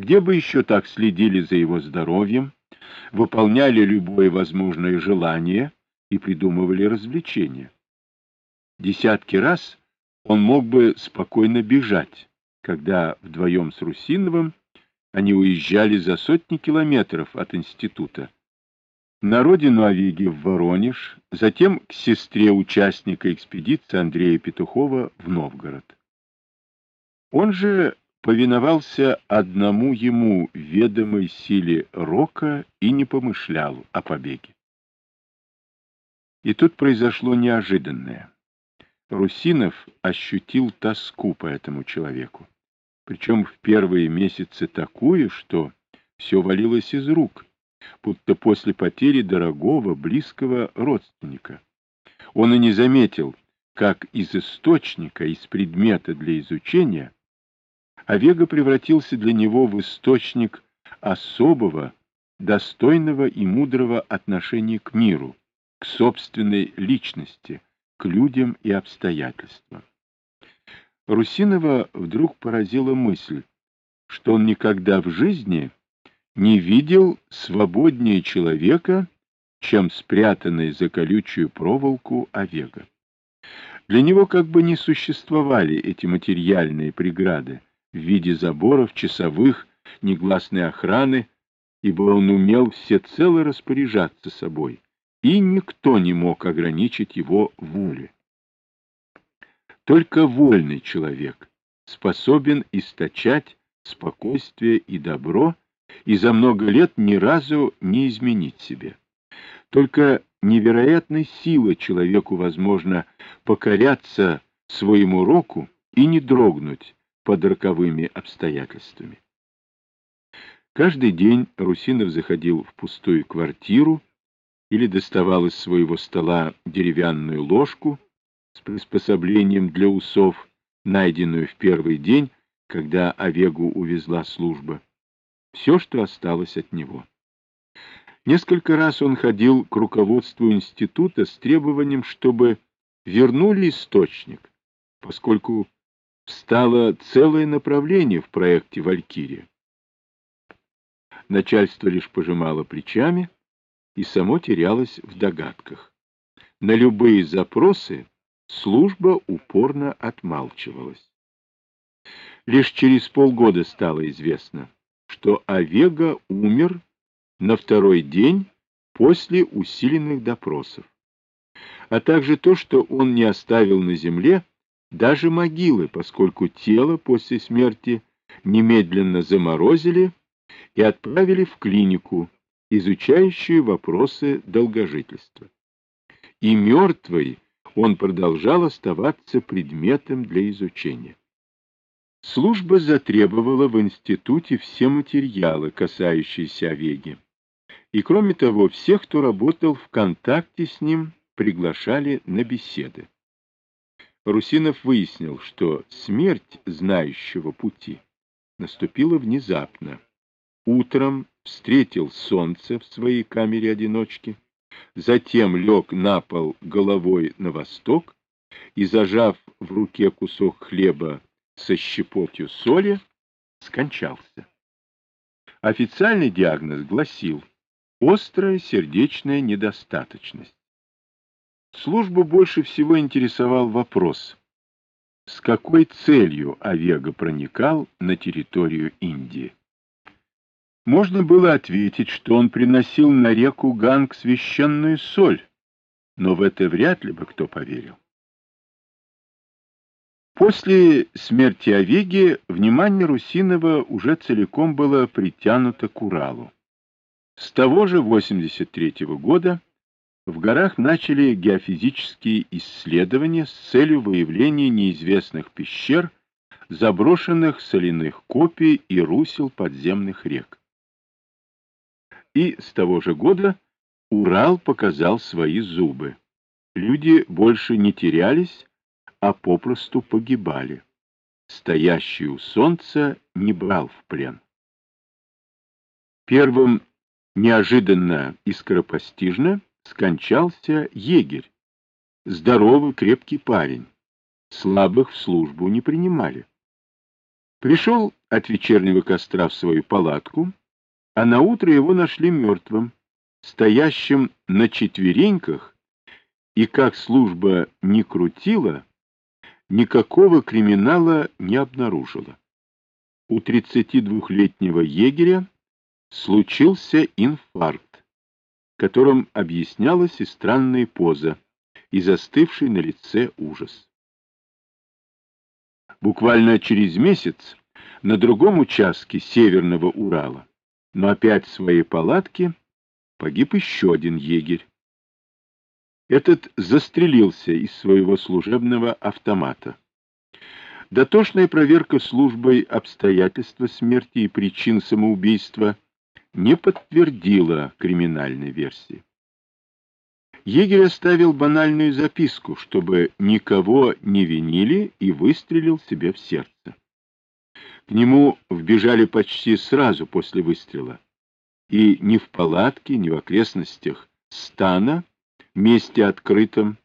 где бы еще так следили за его здоровьем, выполняли любое возможное желание и придумывали развлечения. Десятки раз он мог бы спокойно бежать, когда вдвоем с Русиновым они уезжали за сотни километров от института. На родину Овиги в Воронеж, затем к сестре участника экспедиции Андрея Петухова в Новгород. Он же повиновался одному ему ведомой силе рока и не помышлял о побеге. И тут произошло неожиданное. Русинов ощутил тоску по этому человеку, причем в первые месяцы такую, что все валилось из рук, будто после потери дорогого, близкого родственника. Он и не заметил, как из источника, из предмета для изучения, Овега превратился для него в источник особого, достойного и мудрого отношения к миру, к собственной личности, к людям и обстоятельствам. Русинова вдруг поразила мысль, что он никогда в жизни не видел свободнее человека, чем спрятанный за колючую проволоку Овега. Для него как бы не существовали эти материальные преграды в виде заборов, часовых, негласной охраны, ибо он умел всецело распоряжаться собой и никто не мог ограничить его воли. Только вольный человек способен источать спокойствие и добро и за много лет ни разу не изменить себе. Только невероятной силой человеку возможно покоряться своему року и не дрогнуть под роковыми обстоятельствами. Каждый день Русинов заходил в пустую квартиру, или доставал из своего стола деревянную ложку с приспособлением для усов, найденную в первый день, когда Овегу увезла служба. Все, что осталось от него. Несколько раз он ходил к руководству института с требованием, чтобы вернули источник, поскольку стало целое направление в проекте «Валькирия». Начальство лишь пожимало плечами, и само терялось в догадках. На любые запросы служба упорно отмалчивалась. Лишь через полгода стало известно, что Овега умер на второй день после усиленных допросов, а также то, что он не оставил на земле даже могилы, поскольку тело после смерти немедленно заморозили и отправили в клинику, изучающую вопросы долгожительства. И мертвый он продолжал оставаться предметом для изучения. Служба затребовала в институте все материалы, касающиеся Овеги. И кроме того, всех, кто работал в контакте с ним, приглашали на беседы. Русинов выяснил, что смерть знающего пути наступила внезапно. Утром встретил солнце в своей камере одиночки, затем лег на пол головой на восток и, зажав в руке кусок хлеба со щепотью соли, скончался. Официальный диагноз гласил «острая сердечная недостаточность». Службу больше всего интересовал вопрос, с какой целью Овега проникал на территорию Индии. Можно было ответить, что он приносил на реку Ганг священную соль, но в это вряд ли бы кто поверил. После смерти Овеги внимание Русинова уже целиком было притянуто к Уралу. С того же 83 -го года в горах начали геофизические исследования с целью выявления неизвестных пещер, заброшенных соляных копий и русел подземных рек и с того же года Урал показал свои зубы. Люди больше не терялись, а попросту погибали. Стоящий у солнца не брал в плен. Первым неожиданно и скоропостижно скончался егерь, здоровый крепкий парень. Слабых в службу не принимали. Пришел от вечернего костра в свою палатку, а на утро его нашли мертвым, стоящим на четвереньках, и как служба не крутила, никакого криминала не обнаружила. У 32-летнего егеря случился инфаркт, которым объяснялась и странная поза, и застывший на лице ужас. Буквально через месяц на другом участке Северного Урала, но опять в своей палатке, погиб еще один егерь. Этот застрелился из своего служебного автомата. Дотошная проверка службой обстоятельства смерти и причин самоубийства не подтвердила криминальной версии. Егерь оставил банальную записку, чтобы никого не винили, и выстрелил себе в сердце. К нему вбежали почти сразу после выстрела, и ни в палатке, ни в окрестностях стана, месте открытом,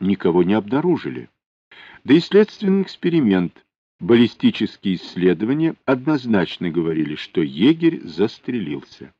никого не обнаружили. Да и следственный эксперимент, баллистические исследования однозначно говорили, что егерь застрелился.